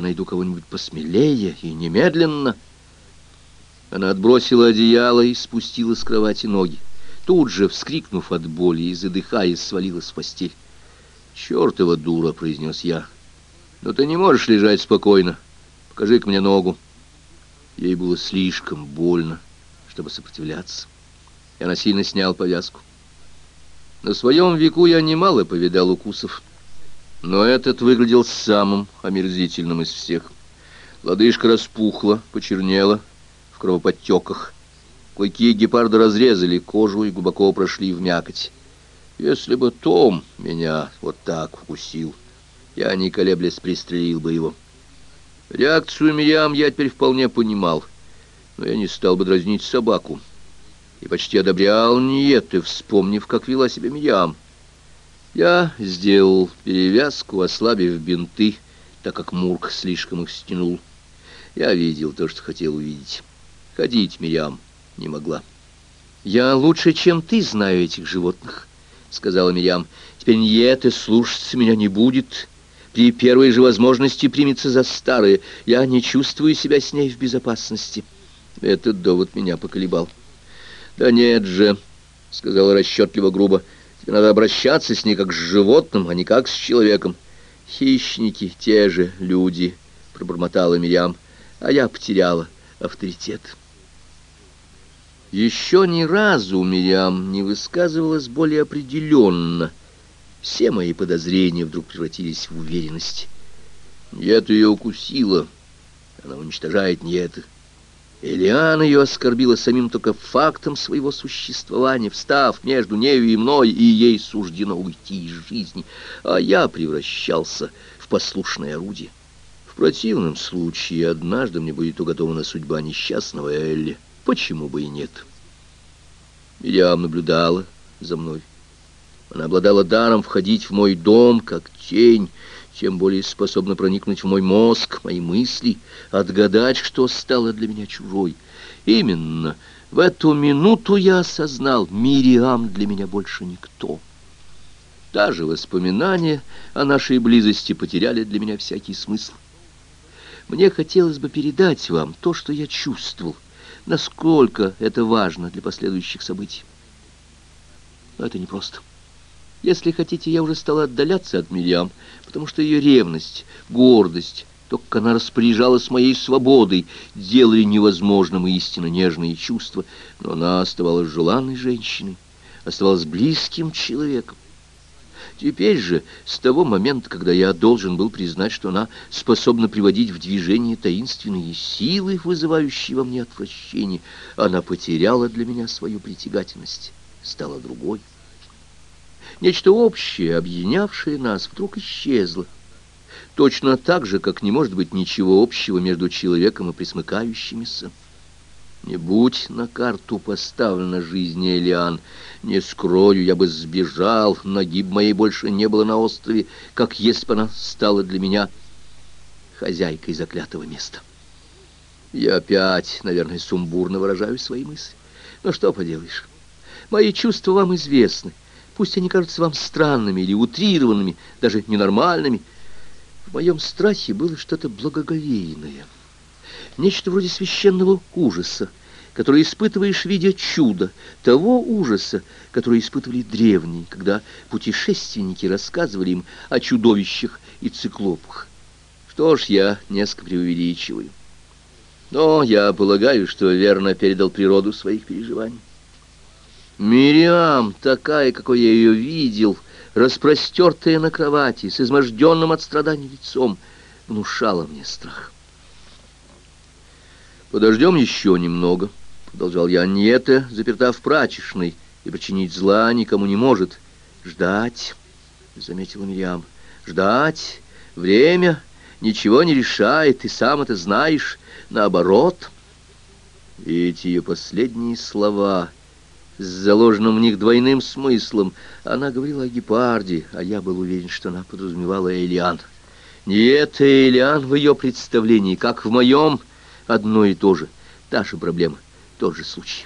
Я найду кого-нибудь посмелее и немедленно. Она отбросила одеяло и спустила с кровати ноги. Тут же, вскрикнув от боли и задыхаясь, свалилась в постель. «Чертова дура!» — произнес я. «Но ты не можешь лежать спокойно. Покажи-ка мне ногу». Ей было слишком больно, чтобы сопротивляться. Я насильно снял повязку. На своем веку я немало повидал укусов, но этот выглядел самым омерзительным из всех. Лодыжка распухла, почернела, в кровоподтеках. Клыки гепарда разрезали кожу и глубоко прошли в мякоть. Если бы Том меня вот так укусил, я, не колеблясь, пристрелил бы его. Реакцию Мириам я теперь вполне понимал, но я не стал бы дразнить собаку. И почти одобрял Ниеты, вспомнив, как вела себя Мириам. Я сделал перевязку, ослабив бинты, так как Мурк слишком их стянул. Я видел то, что хотел увидеть. Ходить Мириам не могла. «Я лучше, чем ты, знаю этих животных», — сказала Мириам. «Теперь Ньеты слушаться меня не будет. При первой же возможности примется за старое. Я не чувствую себя с ней в безопасности». Этот довод меня поколебал. «Да нет же», — сказала расчетливо грубо, — «тебе надо обращаться с ней как с животным, а не как с человеком». «Хищники, те же люди», — пробормотала Мириам, — «а я потеряла авторитет». Еще ни разу Мириам не высказывалась более определенно. Все мои подозрения вдруг превратились в уверенность. Нет, ее укусила. Она уничтожает нет. Элиан ее оскорбила самим только фактом своего существования, встав между нею и мной, и ей суждено уйти из жизни, а я превращался в послушное орудие. В противном случае однажды мне будет уготована судьба несчастного Элли. Почему бы и нет? Мириам наблюдала за мной. Она обладала даром входить в мой дом, как тень, тем более способна проникнуть в мой мозг, мои мысли, отгадать, что стало для меня чужой. Именно в эту минуту я осознал, Мириам для меня больше никто. Даже воспоминания о нашей близости потеряли для меня всякий смысл. Мне хотелось бы передать вам то, что я чувствовал, насколько это важно для последующих событий. Но это непросто. Если хотите, я уже стала отдаляться от Мириам, потому что ее ревность, гордость, то, как она распоряжалась моей свободой, делали невозможным истинно нежные чувства, но она оставалась желанной женщиной, оставалась близким человеком. Теперь же, с того момента, когда я должен был признать, что она способна приводить в движение таинственные силы, вызывающие во мне отвращение, она потеряла для меня свою притягательность, стала другой. Нечто общее, объединявшее нас, вдруг исчезло. Точно так же, как не может быть ничего общего между человеком и присмыкающимися. Не будь на карту поставлена жизнь Элиан, не скрою, я бы сбежал, ноги б моей больше не было на острове, как если бы она стала для меня хозяйкой заклятого места. Я опять, наверное, сумбурно выражаю свои мысли. Но что поделаешь, мои чувства вам известны. Пусть они кажутся вам странными или утрированными, даже ненормальными. В моем страхе было что-то благоговейное нечто вроде священного ужаса, который испытываешь, видя чудо, того ужаса, который испытывали древние, когда путешественники рассказывали им о чудовищах и циклопах. Что ж, я несколько преувеличиваю. Но я полагаю, что верно передал природу своих переживаний. Мириам, такая, какой я ее видел, распростертая на кровати, с изможденным от страданий лицом, внушала мне страх. «Подождем еще немного», — продолжал я. «Нета заперта в прачечной и причинить зла никому не может. Ждать», — заметила Мирьям, — «ждать. Время ничего не решает, ты сам это знаешь. Наоборот». И эти ее последние слова с заложенным в них двойным смыслом. Она говорила о гепарде, а я был уверен, что она подразумевала Элиан. Не это Элиан в ее представлении, как в моем одно и то же, та же проблема, тот же случай.